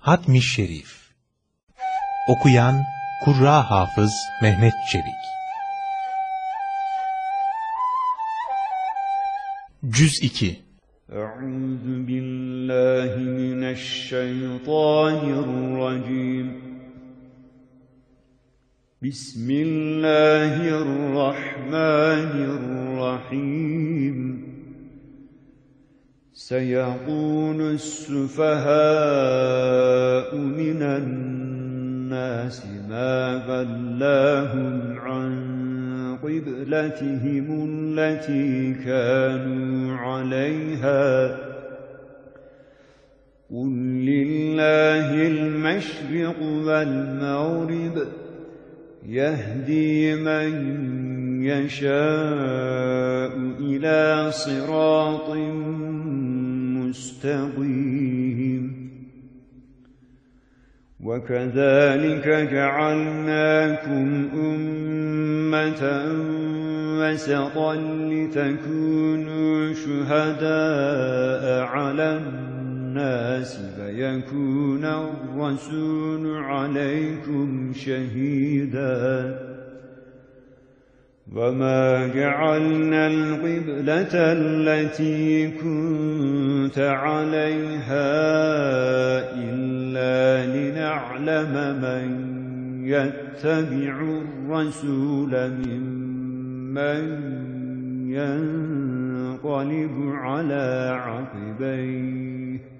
Hatmi Şerif. Okuyan Kurra Hafız Mehmet Çelik. Cüz 2 Euzu billahi mineşşeytanirracim Bismillahirrahmanirrahim سيقول السفهاء من الناس ما بلاهم عن قبلتهم التي كانوا عليها. قل لله المشرق والمغرب يهدي من يشاء إلى صراط مستقيم وكذلك جعلناكم أمة وسطا لتكونوا شهداء على الناس فيكون الرسول عليكم شهيداً. وما جعلنا القبلة التي كنت عليها إلا لنعلم من يتبع الرسول ممن ينقلب على عقبيه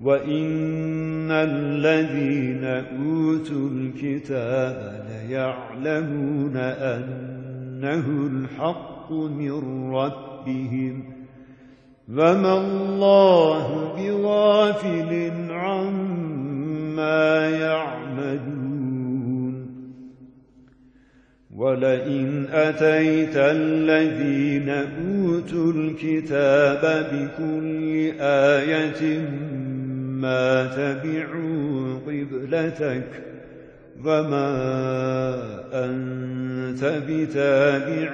وَإِنَّ الَّذِينَ أُوتُوا الْكِتَابَ لَيَعْلَمُونَ أَنَّهُ الْحَقُّ مِنْ رَبِّهِمْ وَمَا اللَّهُ بِغَافِلٍ عَمَّا يَعْمَلُونَ وَلَئِنْ أَتَيْتَ الَّذِينَ أُوتُوا الْكِتَابَ بِكُلِّ آيَةٍ ما تبعوا قبلتك وما أنت بتابع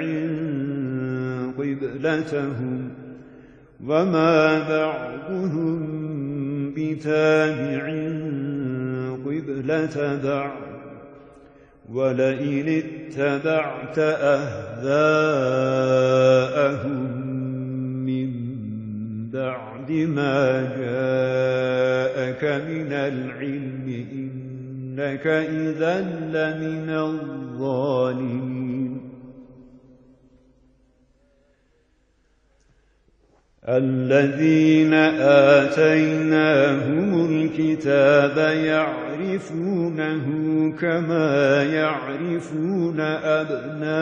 قبلتهم وما بعضهم بتابع قبلة بعض ولئن اتبعت أهواءهم من بعد ما جاءك من العلم إنك إذا لمن الظالمين. الذين آتيناهم الكتاب يعرفونه كما يعرفون أبناءهم.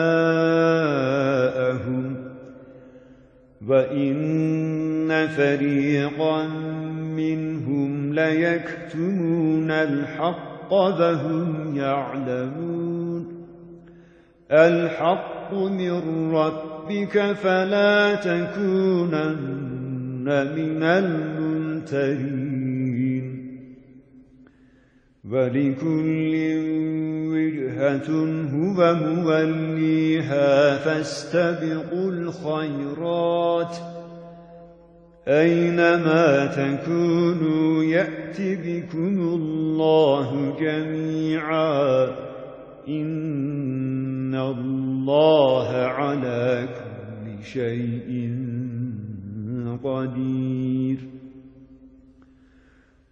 وَإِنَّ فَرِيقًا لَيَكْتُمُونَ الْحَقَّ وَهُمْ يَعْلَمُونَ. الْحَقُّ مِنْ رَبِّكَ فَلَا تَكُونَنَّ مِنَ الْمُمْتَرِينَ. وَلِكُلٍّ وِجْهَةٌ هُوَ مُوَلِّيهَا فَاسْتَبِقُوا الْخَيْرَاتِ. أَيْنَمَا تَكُونُوا يَأْتِ بِكُمُ اللَّهُ جَمِيعًا. إِنَّ اللَّهَ عَلَى كُلِّ شَيْءٍ قَدِيرٌ.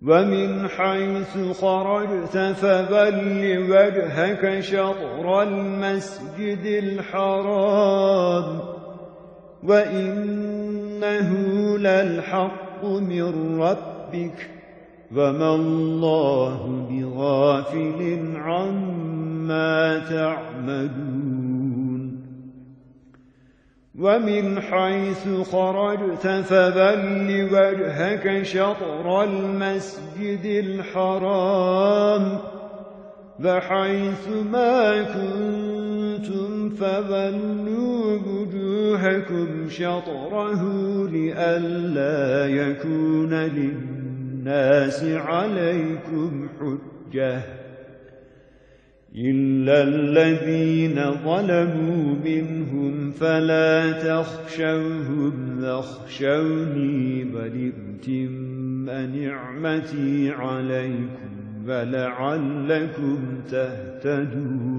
ومن حيث خرجت فبل وجهك شطر المسجد الحرام. وإنه للحق من ربك وما الله بغافل عما تعملون ومن حيث خرجت فبل وجهك شطر المسجد الحرام فحيث ما كنتم فبلوا وجوهكم شطره لئلا يكون للناس عليكم حجة إلا الذين ظلموا منهم فلا تخشوهم واخشوني بل اتم نعمتي عليكم فلعلكم تهتدون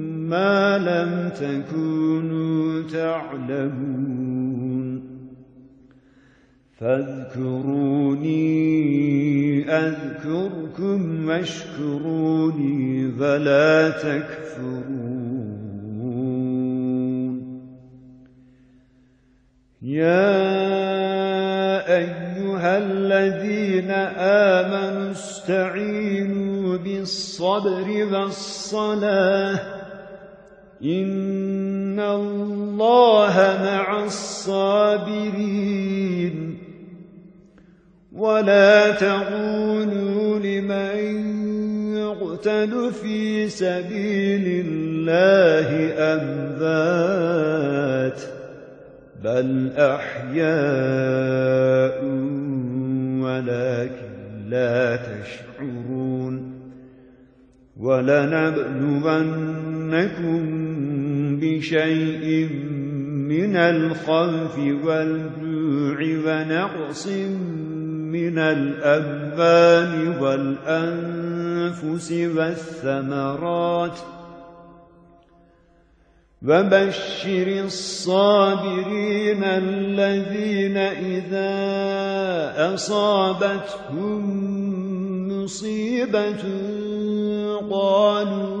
ما لم تكونوا تعلمون. فاذكروني أذكركم واشكروني فلا تكفرون. يا أيها الذين آمنوا استعينوا بالصبر والصلاة. إن الله مع الصابرين ولا تقولوا لمن يقتل في سبيل الله أمذات بل أحياء ولكن لا تشعرون ولنبلونكم بشيء من الخوف والجوع ونقص من الأبان والأنفس والثمرات. وبشر الصابرين الذين إذا أصابتهم مصيبة قالوا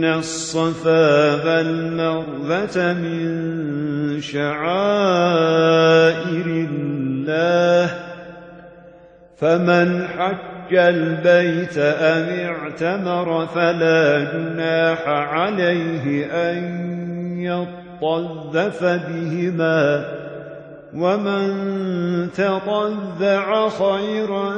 إن الصفا والمروة من شعائر الله فمن حج البيت أم اعتمر فلا جناح عليه أن يطذف بهما ومن تطذع خيرا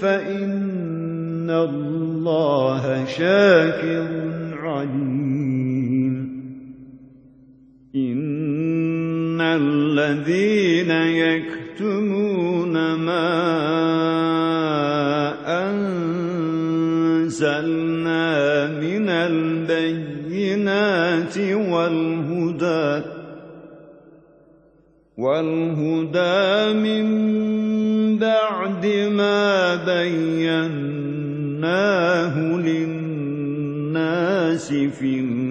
فإن الله شاكر عليم إن الذين يكتمون ما أنزلنا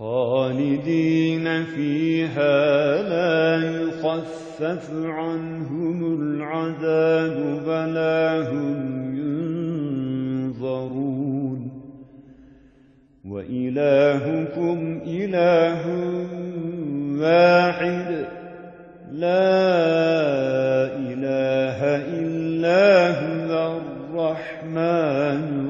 خالدين فيها لا يخفف عنهم العذاب ولا هم ينظرون. وإلهكم إله واحد. لا إله إلا هو الرحمن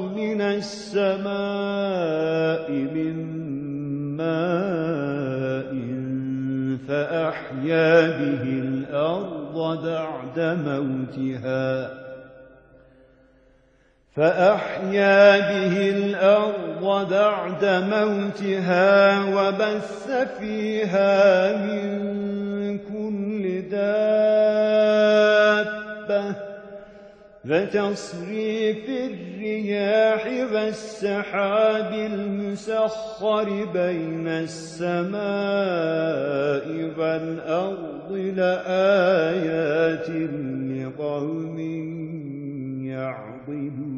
من السماء من ماء فأحيا به الأرض بعد موتها. فأحيا به الأرض بعد موتها وبث فيها من كل دابة فتصريف الرياح والسحاب المسخر بين السماء والأرض لآيات لقوم يعقلون.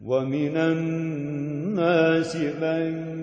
ومن الناس من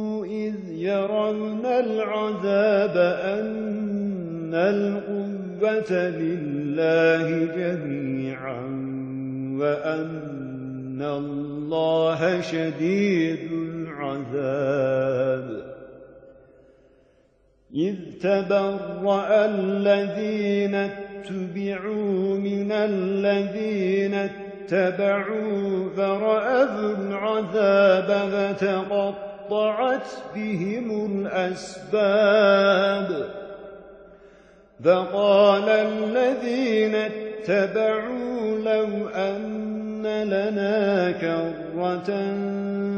إذ يرون العذاب أن القوة لله جميعا وأن الله شديد العذاب. إذ تبرأ الذين اتبعوا من الذين اتبعوا فرأوا العذاب فتقطعت بهم الأسباب. فقال الذين اتبعوا لو أن لنا كرة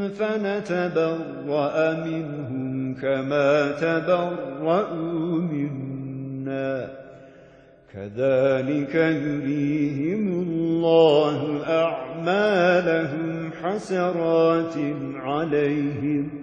فنتبرأ منهم كما تبرأوا منا. كذلك يريهم الله أعمالهم حسرات عليهم.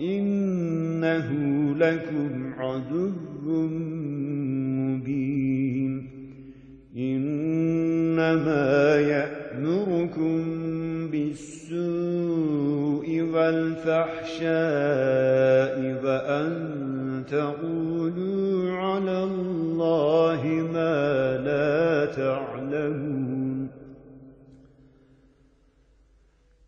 إنه لكم عدو مبين إنما يأمركم بالسوء والفحشاء وأن تقولوا على الله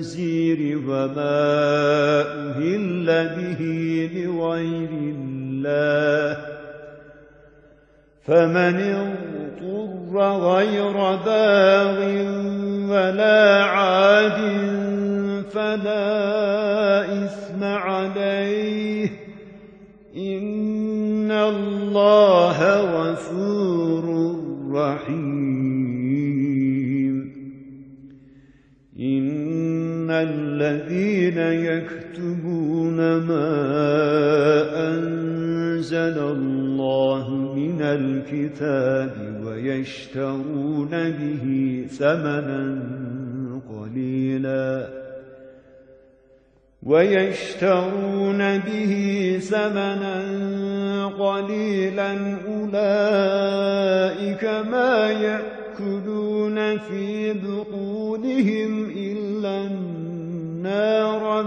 الخنزير وما أهل به لغير الله فمن اضطر غير باغ ولا عاد فلا إثم عليه إن الله غفور رحيم إن الذين يكتبون ما أنزل الله من الكتاب ويشترون به ثمنا قليلا. ويشترون به ثمنا قليلا أولئك ما يأكلون في بطونهم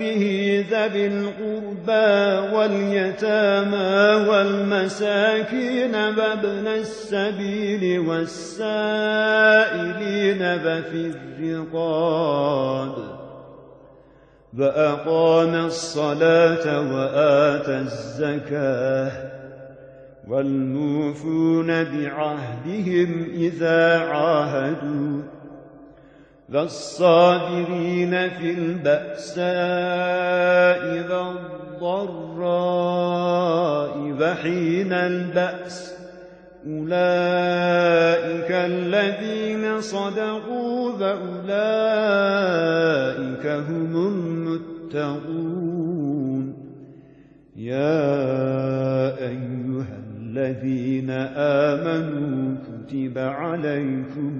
به ذوي القربى واليتامى والمساكين وابن السبيل والسائلين وفي الرقاب وأقام الصلاة وآتى الزكاة والموفون بعهدهم إذا عاهدوا والصابرين في البأساء والضراء وحين البأس. أولئك الذين صدقوا وأولئك هم المتقون. يا أيها الذين آمنوا كتب عليكم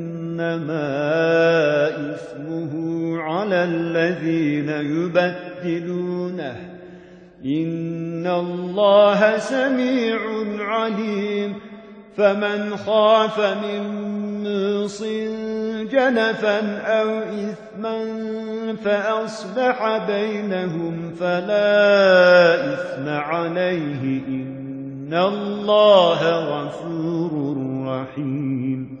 إنما إثمه على الذين يبدلونه. إن الله سميع عليم. فمن خاف من موص جنفا أو إثما فأصلح بينهم فلا إثم عليه. إن الله غفور رحيم.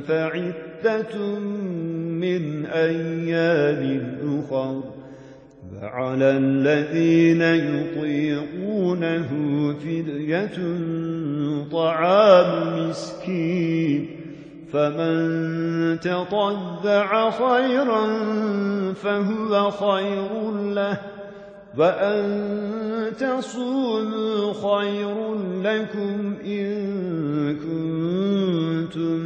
فعدة من أيام أخر. فعلى الذين يطيقونه فدية طعام مسكين. فمن تطبع خيرا فهو خير له. وأن تصوموا خير لكم إن كنتم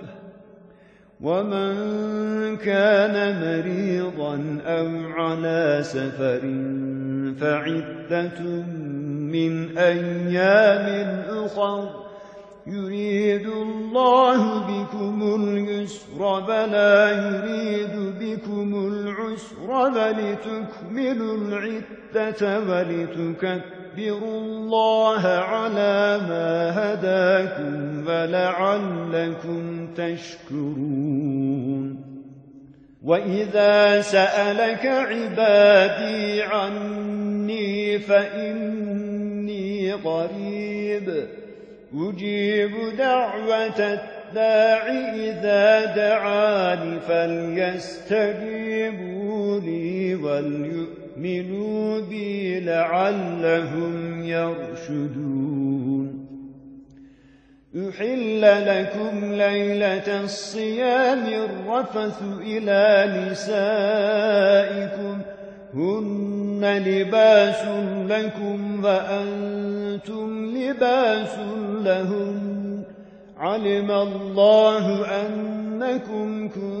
ومن كان مريضا أو على سفر فعدة من أيام أخر يريد الله بكم اليسر ولا يريد بكم العسر ولتكملوا العدة ولتكبروا لتكبروا الله على ما هداكم ولعلكم تشكرون وإذا سألك عبادي عني فإني قريب أجيب دعوة الداع إذا دعاني فليستجيبوا لي وليؤمنوا يؤمنوا بي لعلهم يرشدون. أحل لكم ليلة الصيام الرفث إلى نسائكم. هن لباس لكم وأنتم لباس لهم علم الله أنكم كنتم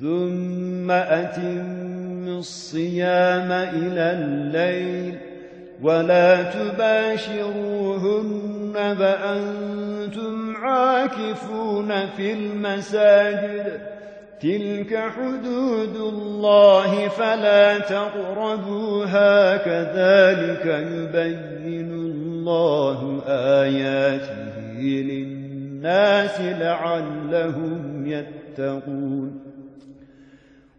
ثم أتم الصيام إلى الليل ولا تباشروهن وأنتم عاكفون في المساجد. تلك حدود الله فلا تقربوها كذلك يبين الله آياته للناس لعلهم يتقون.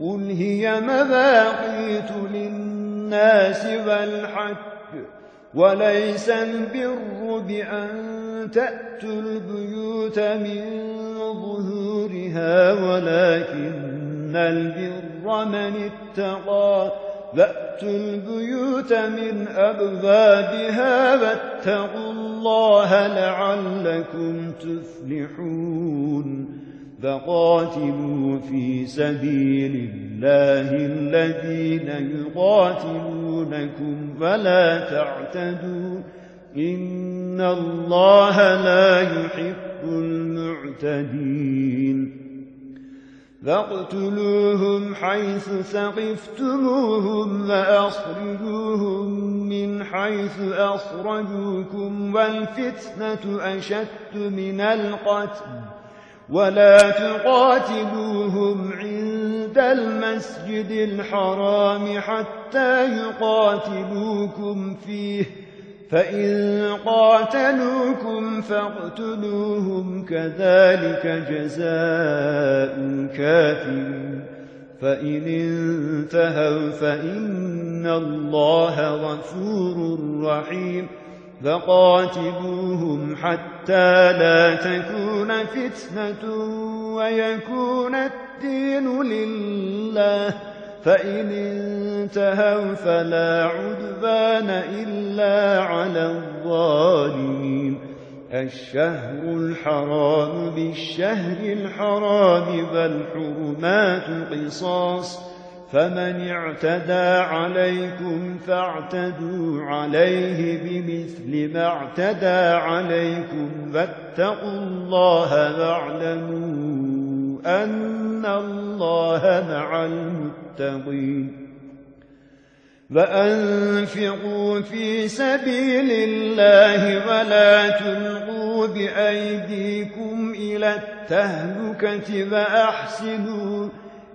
قل هي مباقيت للناس والحج وليس البر بأن تأتوا البيوت من ظهورها ولكن البر من اتقى فأتوا البيوت من أبوابها واتقوا الله لعلكم تفلحون فقاتلوا في سبيل الله الذين يقاتلونكم فلا تعتدوا. إن الله لا يحب المعتدين. فاقتلوهم حيث ثقفتموهم وأخرجوهم من حيث أخرجوكم والفتنة أشد من القتل. ولا تقاتلوهم عند المسجد الحرام حتى يقاتلوكم فيه. فإن قاتلوكم فاقتلوهم كذلك جزاء الكافرين فإن انتهوا فإن الله غفور رحيم. فقاتلوهم حتى لا تكون فتنة ويكون الدين لله. فإن انتهوا فلا عدبان إلا على الظالمين. الشهر الحرام بالشهر الحرام فالحرمات قصاص فمن اعتدى عليكم فاعتدوا عليه بمثل ما اعتدى عليكم فاتقوا الله واعلموا أن الله مع المتقين وأنفقوا في سبيل الله ولا تلقوا بأيديكم إلى التهلكة فأحسنوا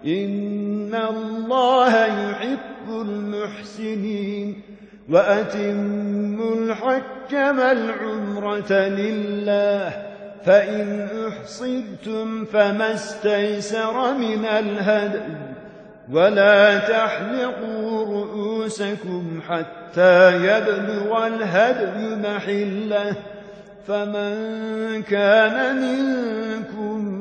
إن الله يحب المحسنين وأتموا الحج والعمرة لله فإن أحصدتم فما استيسر من الهدي ولا تحلقوا رؤوسكم حتى يبلغ الهدي محله فمن كان منكم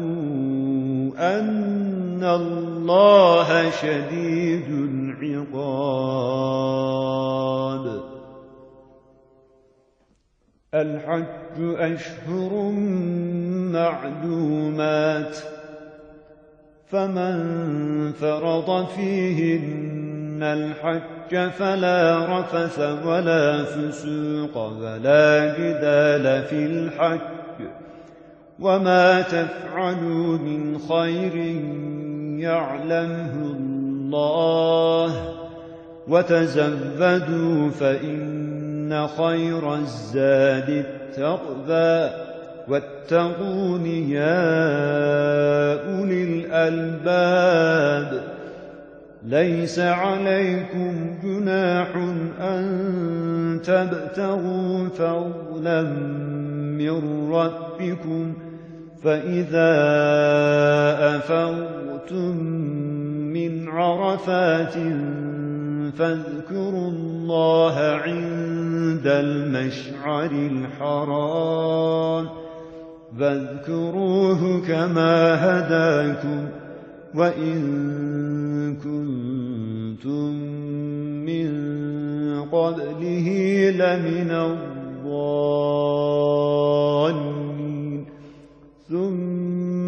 أن الله شديد العقاب. الحج أشهر معدومات فمن فرض فيهن الحج فلا رفث ولا فسوق ولا جدال في الحج. وما تفعلوا من خير يعلمه الله وتزودوا فإن خير الزاد التقوى واتقون يا أولي الألباب ليس عليكم جناح أن تبتغوا فضلا من ربكم فإذا أفضتم من عرفات فاذكروا الله عند المشعر الحرام فاذكروه كما هداكم وإن كنتم من قبله لمن الضالين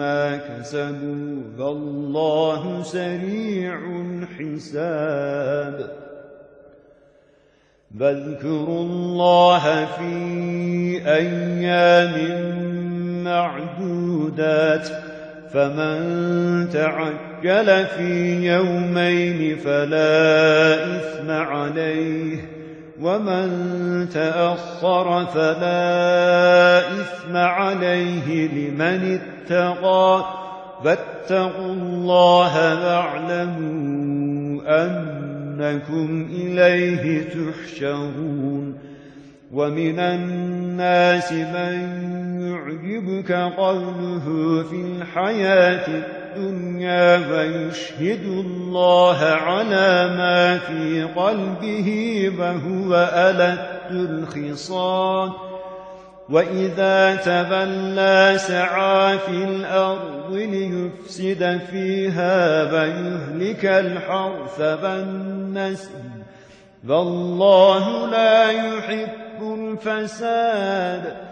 كسبوا فالله سريع الحساب فاذكروا الله في أيام معدودات فمن تعجل في يومين فلا إثم عليه ومن تأخر فلا إثم عليه لمن اتقى. فاتقوا الله واعلموا أنكم إليه تحشرون. ومن الناس من يعجبك قوله في الحياة الدنيا فيشهد الله على ما في قلبه وهو ألد الخصام. وإذا تبلى سعى في الأرض ليفسد فيها ويهلك الحرث والنسل. فالله لا يحب الفساد.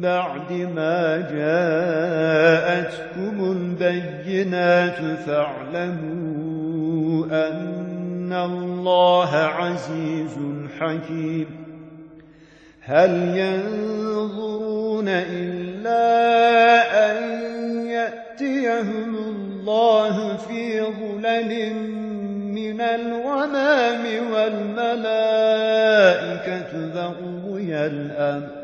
بعد ما جاءتكم البينات فاعلموا أن الله عزيز حكيم. هل ينظرون إلا أن يأتيهم الله في ظلل من الغمام والملائكة بغي الأمر.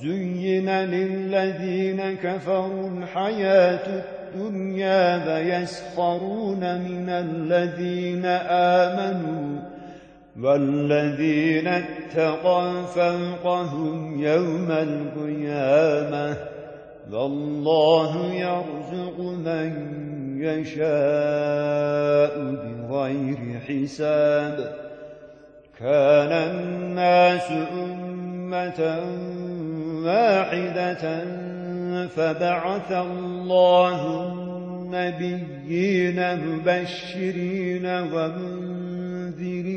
زين للذين كفروا الحياة الدنيا فيسخرون من الذين آمنوا والذين اتقوا فوقهم يوم القيامة والله يرزق من يشاء بغير حساب. كان الناس أمة واحدة فبعث الله النبيين مبشرين ومنذرين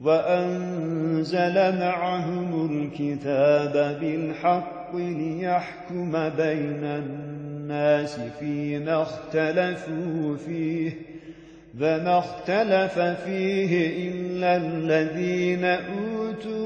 وأنزل معهم الكتاب بالحق ليحكم بين الناس فيما اختلفوا فيه فما اختلف فيه إلا الذين أوتوه من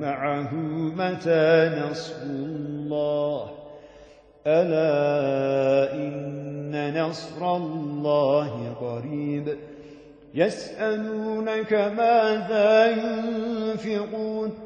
معه متى نصر الله؟ ألا إن نصر الله قريب. يسألونك ماذا ينفقون؟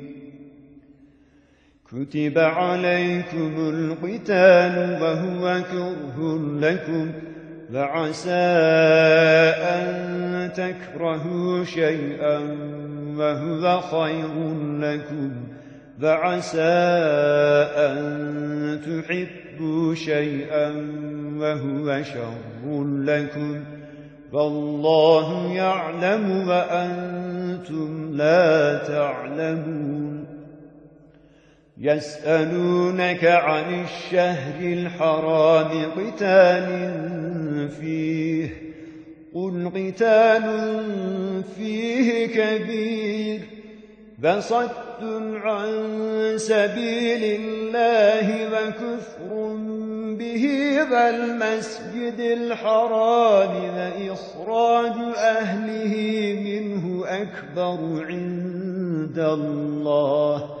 كتب عليكم القتال وهو كره لكم فعسى أن تكرهوا شيئا وهو خير لكم فعسى أن تحبوا شيئا وهو شر لكم فالله يعلم وأنتم لا تعلمون يسألونك عن الشهر الحرام قتال فيه قل قتال فيه كبير بصد عن سبيل الله وكفر به والمسجد الحرام وإخراج أهله منه أكبر عند الله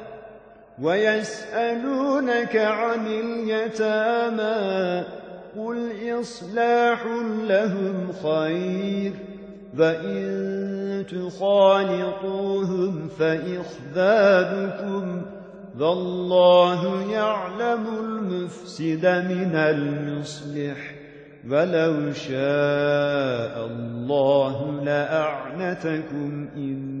ويسألونك عن اليتامى قل إصلاح لهم خير فإن تخالطوهم فإخذابكم والله يعلم المفسد من المصلح ولو شاء الله لأعنتكم إن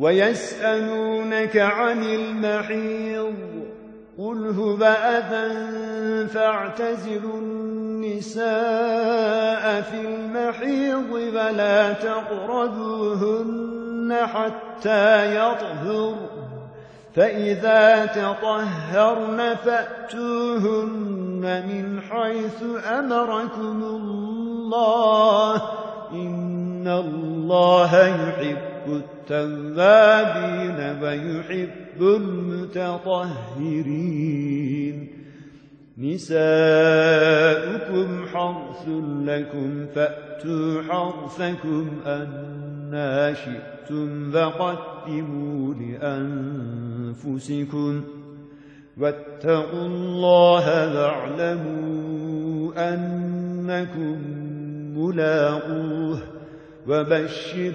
ويسألونك عن المحيض قل هو أذى فاعتزلوا النساء في المحيض ولا تقربوهن حتى يطهر فإذا تطهرن فأتوهن من حيث أمركم الله إن الله يحب التوابين ويحب المتطهرين. نساؤكم حرث لكم فأتوا حرثكم أنا شئتم فقدموا لأنفسكم واتقوا الله واعلموا أنكم ملاقوه وبشر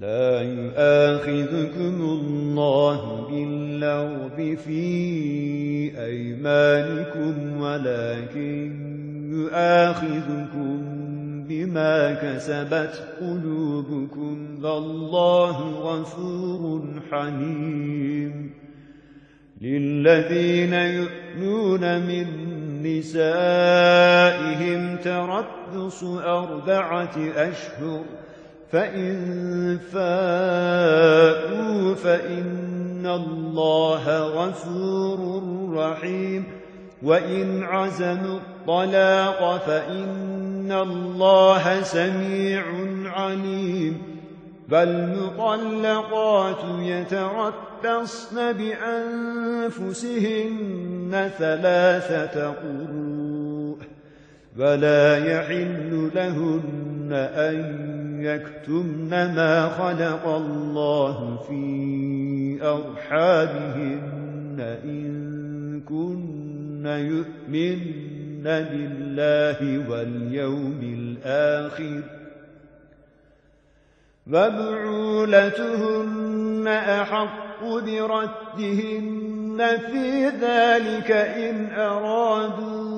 لا يؤاخذكم الله باللغب في أيمانكم ولكن يؤاخذكم بما كسبت قلوبكم. والله غفور حليم. للذين يؤمنون من نسائهم تربص أربعة أشهر فإن فاءوا فإن الله غفور رحيم. وإن عزموا الطلاق فإن الله سميع عليم. فالمطلقات يتربصن بأنفسهن ثلاثة قروء فلا يحل لهن أن يكتمن ما خلق الله في أرحامهن إن كن يؤمن بالله واليوم الآخر. فبعولتهن أحق بردهن في ذلك إن أرادوا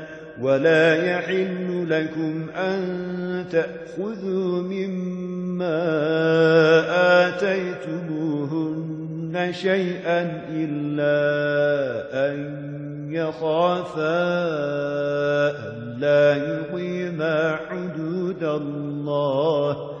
ولا يحل لكم أن تأخذوا مما آتيتموهن شيئا إلا أن يخافا ألا يقيما حدود الله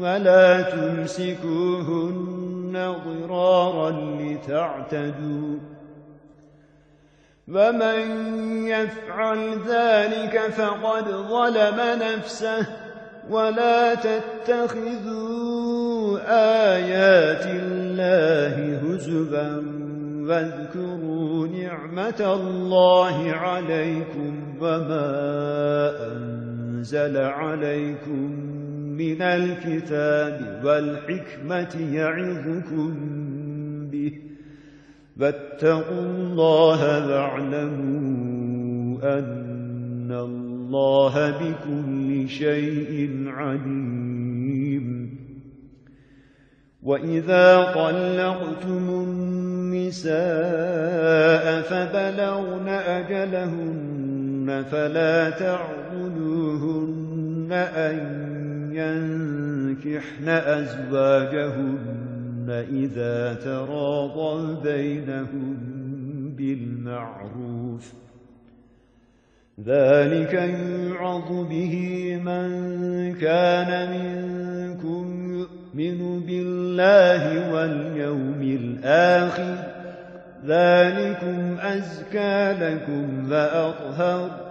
ولا تمسكوهن ضرارا لتعتدوا. ومن يفعل ذلك فقد ظلم نفسه ولا تتخذوا آيات الله هزبا واذكروا نعمة الله عليكم وما أنزل عليكم من الكتاب والحكمة يعظكم به. فاتقوا الله واعلموا أن الله بكل شيء عليم. وإذا طلقتم النساء فبلغن أجلهن فلا تعضلوهن أن ينكحن أزواجهن إذا تراضوا بينهم بالمعروف. ذلك يوعظ به من كان منكم يؤمن بالله واليوم الآخر. ذلكم أزكى لكم وأطهر.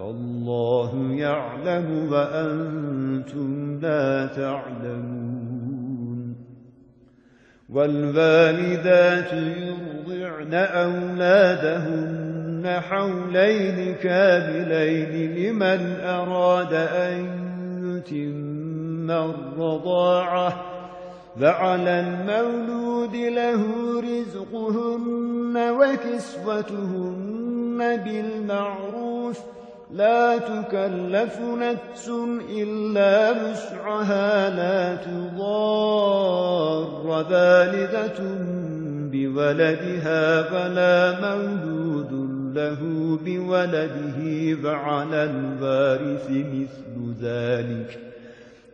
والله يعلم وأنتم لا تعلمون والوالدات يرضعن أولادهن حولين كاملين لمن أراد أن يتم الرضاعة فعلى المولود له رزقهن وكسوتهن بالمعروف لا تكلف نفس إلا وسعها لا تضار. والدة بولدها فلا مولود له بولده فعلى الوارث مثل ذلك.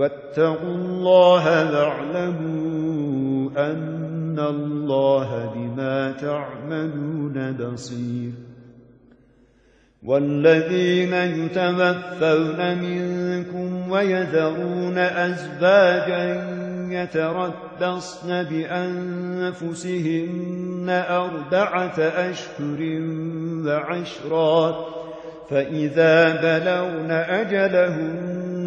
واتقوا الله واعلموا أن الله بما تعملون بصير. والذين يتوفون منكم ويذرون أزواجا يتربصن بأنفسهن أربعة أشهر وعشرا فإذا بلغن أجلهن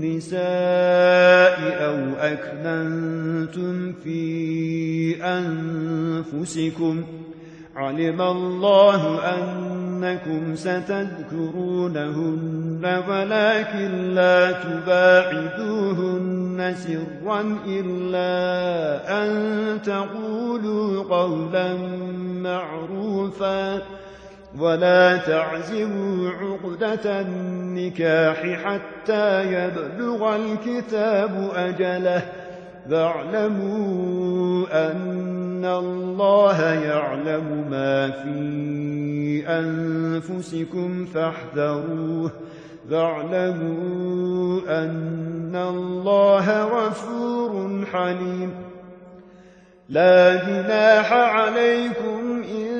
النساء أو أكننتم في أنفسكم علم الله أنكم ستذكرونهن ولكن لا تباعدوهن سرا إلا أن تقولوا قولا معروفا ولا تعزموا عقدة النكاح حتى يبلغ الكتاب أجله. فاعلموا أن الله يعلم ما في أنفسكم فاحذروه. فاعلموا أن الله غفور حليم. لا جناح عليكم إن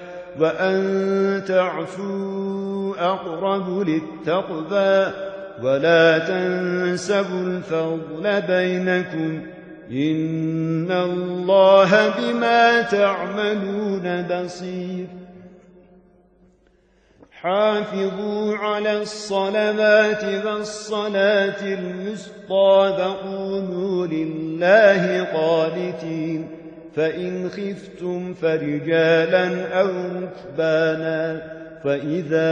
وأن تعفوا أقرب للتقوى ولا تنسبوا الفضل بينكم إن الله بما تعملون بصير. حافظوا على الصلوات والصلاة الوسطى وقوموا لله قانتين. فإن خفتم فرجالا أو ركبانا فإذا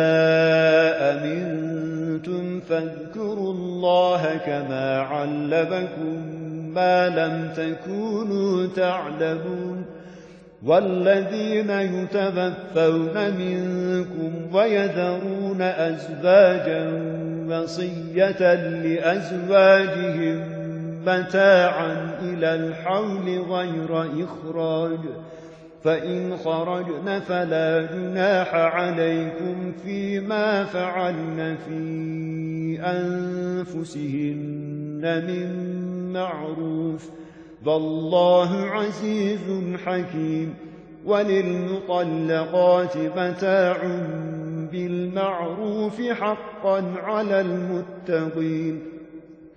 أمنتم فاذكروا الله كما علمكم ما لم تكونوا تعلمون والذين يتوفون منكم ويذرون أزواجا وصية لأزواجهم متاعا إلى الحول غير إخراج. فإن خرجن فلا جناح عليكم فيما فعلن في أنفسهن من معروف. والله عزيز حكيم. وللمطلقات متاع بالمعروف حقا على المتقين.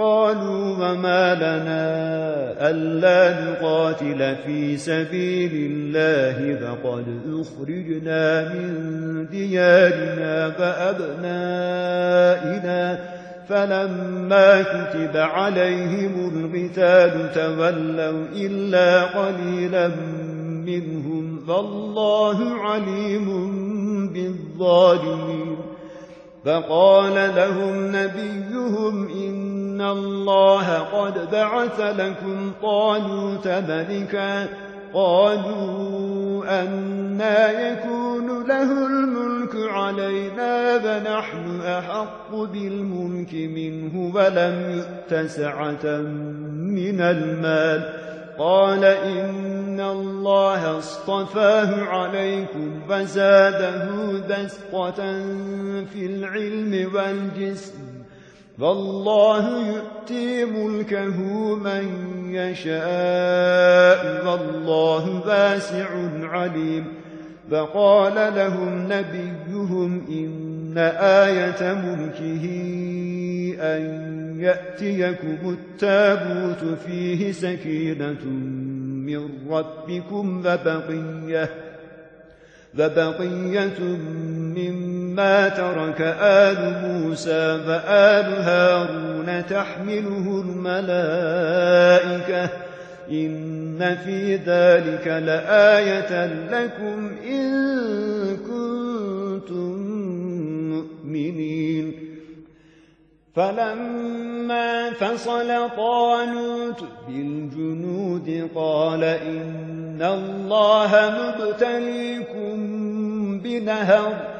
قالوا وما لنا ألا نقاتل في سبيل الله فقد أخرجنا من ديارنا فأبنائنا فلما كتب عليهم القتال تولوا إلا قليلا منهم فالله عليم بالظالمين فقال لهم نبيهم إن الله قد بعث لكم طالوت ملكا قالوا أنا يكون له الملك علينا فنحن أحق بالملك منه ولم يؤت سعة من المال قال إن الله اصطفاه عليكم فزاده بسطة في العلم والجسم فالله يؤتي ملكه من يشاء والله واسع عليم. فقال لهم نبيهم إن آية ملكه أن يأتيكم التابوت فيه سكينة من ربكم وبقية فبقية مما ترك آل موسى فآل هارون تحمله الملائكة. إن في ذلك لآية لكم إن كنتم مؤمنين. فلما فصل طالوت بالجنود قال إن الله مبتليكم بنهر.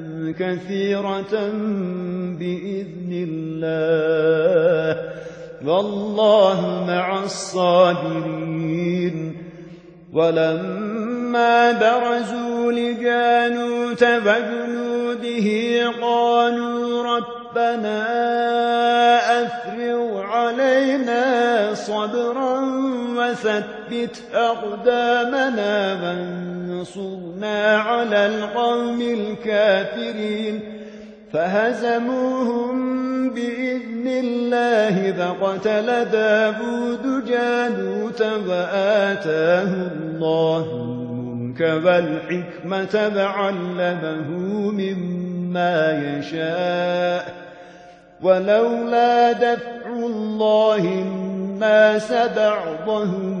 كثيرة بإذن الله. والله مع الصابرين. ولما برزوا لجانوت وجنوده قالوا ربنا أفرغ علينا صبرا وثبت أقدامنا. وانصرنا على القوم الكافرين فهزموهم بإذن الله فقتل داود جانوت وآتاه الله الملك والحكمة وعلمه مما يشاء ولولا دفع الله الناس بعضهم